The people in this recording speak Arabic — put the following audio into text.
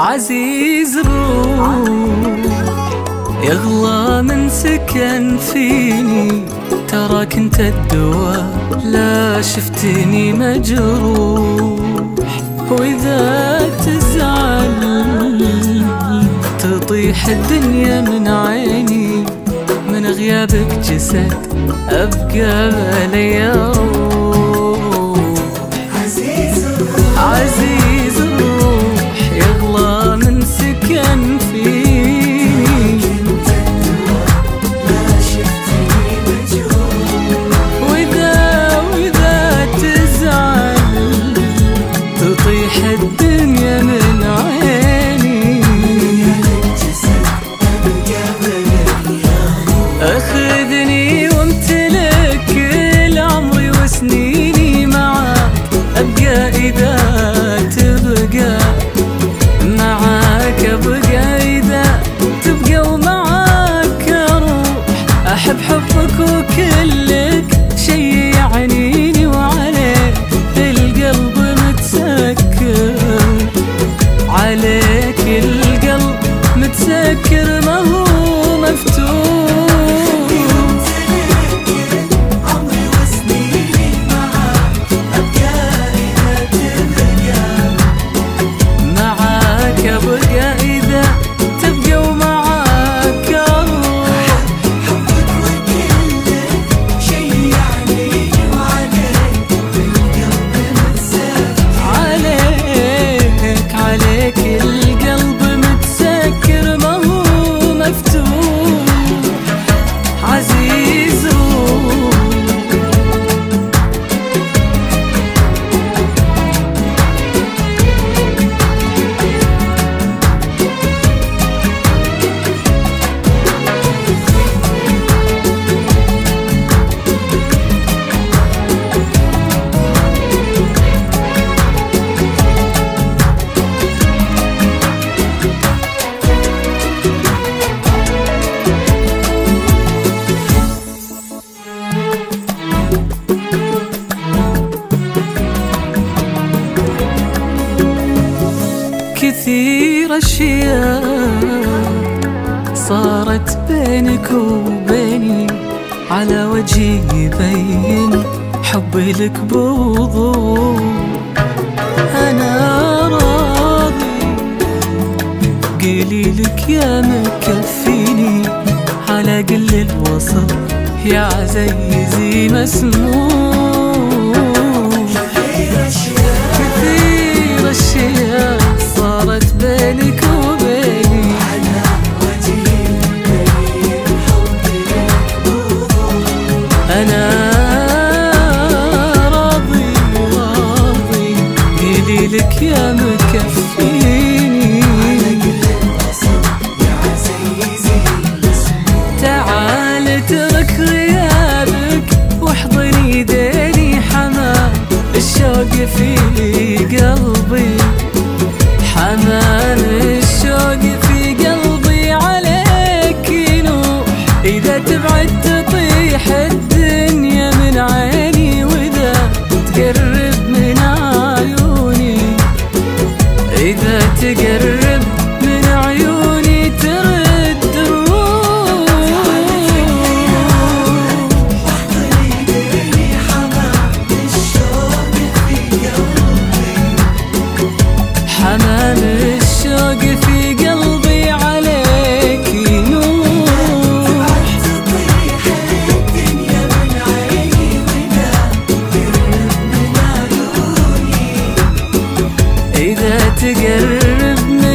عزيز الروح يغلى من سكن فيني تراك انت الدواء لا شفتني مجروح. وإذا تزعل تطيح الدنيا من عيني من غيابك جسد أبقى لي روح. كثير اشياء صارت بينك وبيني على وجهي يبين حبي لك بوضوح أنا راضي. قيلي لك يا مكفيني على قل الوصل يا عزيزي مسموح الشوق في قلبي حمام الشوق في قلبي عليك ينوح إذا تبعد تطيح الدنيا من عيني. Sürüp ne